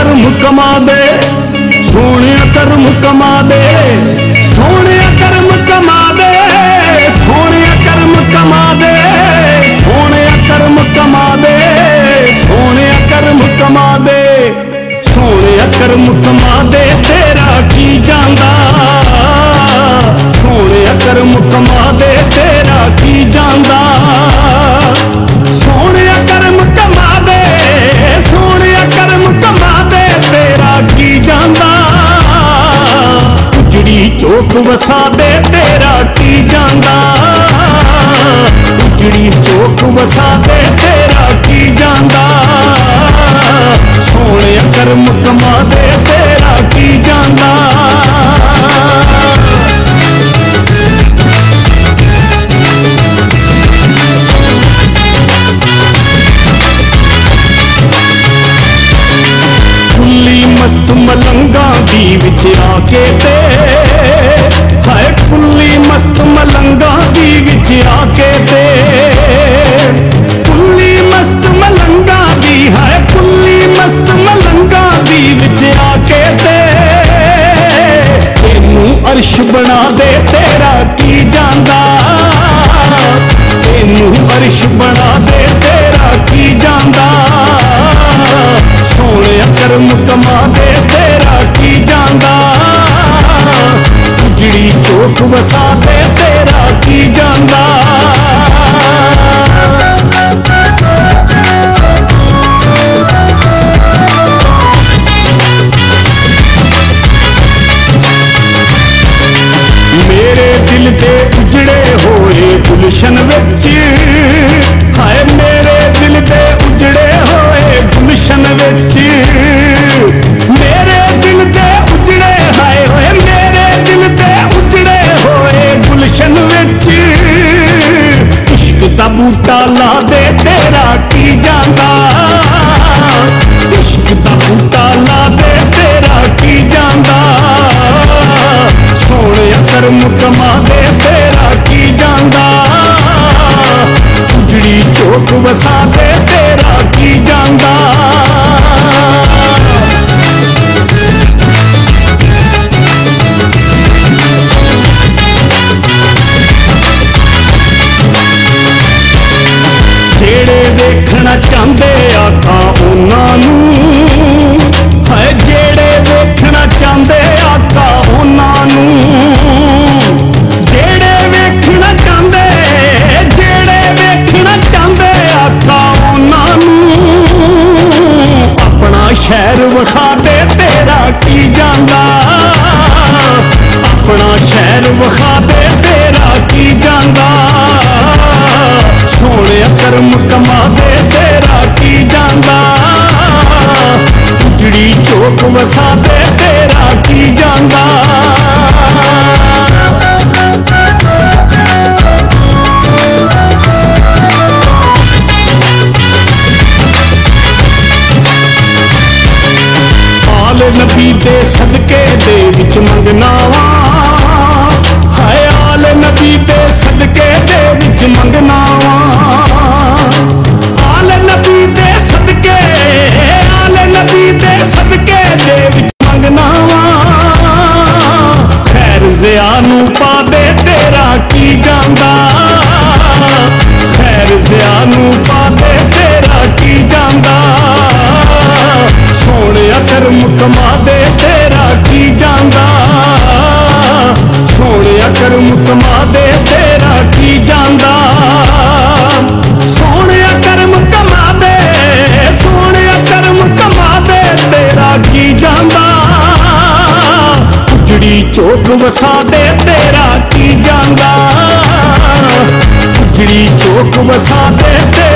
ਕਰਮ ਕਮਾ ਦੇ ਸੋਹਣਿਆ ਕਰਮ ਕਮਾ ਦੇ ਸੋਹਣਿਆ ਕਰਮ ਕਮਾ ਦੇ ਸੋਹਣਿਆ ਕਰਮ ਕਮਾ ਦੇ ਸੋਹਣਿਆ ਕਰਮ ਕਮਾ ਦੇ ਸੋਹਣਿਆ ਕਰਮ ਕਮਾ ਦੇ ਸੋਹਣਿਆ ਕਰਮ ਕਮਾ ਦੇ ਤੇਰਾ ਕੀ ਜਾਂਦਾ? ਸੋਹਣਿਆ ਕਰਮ ਕਮਾ ਦੇ ਤੇਰਾ ਕੀ ਜਾਂਦਾ? ਚੋਕ ਵਸਾ ਦੇ, ਤੇਰਾ ਕੀ ਜਾਂਦਾ? ਉਜੜੀ ਚੋਕ ਵਸਾ ਦੇ, ਤੇਰਾ ਕੀ ਜਾਂਦਾ? ਸੋਹਣਿਆ ਕਰਮ ਕਮਾ ਦੇ, ਤੇਰਾ ਕੀ ਜਾਂਦਾ? ਮਸਤ ਮਲੰਗਾ ਦੀ ਵਿੱਚ ਆ ਕੇ ਤੇ ਅਰਸ਼ ਬਣਾ ਦੇ, ਤੇਰਾ ਕੀ ਜਾਂਦਾ? ਤੈਨੂੰ ਅਰਸ਼ ਬਣਾ ਦੇ, ਤੇਰਾ ਕੀ ਜਾਂਦਾ? ਸੋਹਣਿਆ ਕਰਮ ਕਮਾ ਦੇ, ਤੇਰਾ ਕੀ ਜਾਂਦਾ? ਉਜੜੀ ਚੋਕ ਵਸਾ ਦੇ ਗੁਲਸ਼ਨ ਵਿੱਚ। ਹਾਏ ਮੇਰੇ ਦਿਲ ਦੇ ਉਜੜੇ ਹੋਏ ਗੁਲਸ਼ਨ ਵਿੱਚ। ਮੇਰੇ ਦਿਲ ਦੇ ਉਜੜੇ ਹਾਏ ਹੋਏ, ਮੇਰੇ ਦਿਲ ਦੇ ਉਜੜੇ ਹੋਏ ਗੁਲਸ਼ਨ ਵਿੱਚ। ਇਸ਼ਕ ਦਾ ਬੂਟਾ ਲਾ ਦੇ, ਤੇਰਾ ਕੀ ਜਾਂਦਾ? ਇਸ਼ਕ ਦਾ ਬੂਟਾ ਲਾ ਦੇ ਆਪਣਾ ਸ਼ਹਿਰ ਤੇਰਾ ਕੀ ਜਾਂਦਾ? ਸੋਹਣਿਆ ਕਰਮ ਕਮਾਦੇ ਤੇਰਾ ਕੀ ਜਾਂਦਾ? ਉਜੜੀ ਚੋਕ ਮਸਾਦੇ ਤੇਰਾ ਕੀ ਜਾਂਦਾ? ਆਲ ਨਬੀ ਦੇ ਸਦਕੇ ਦੇ ਵਿੱਚ ਮੰਗਣਾ ਵਾ। ਦੇ ਤੇਰਾ ਕੀ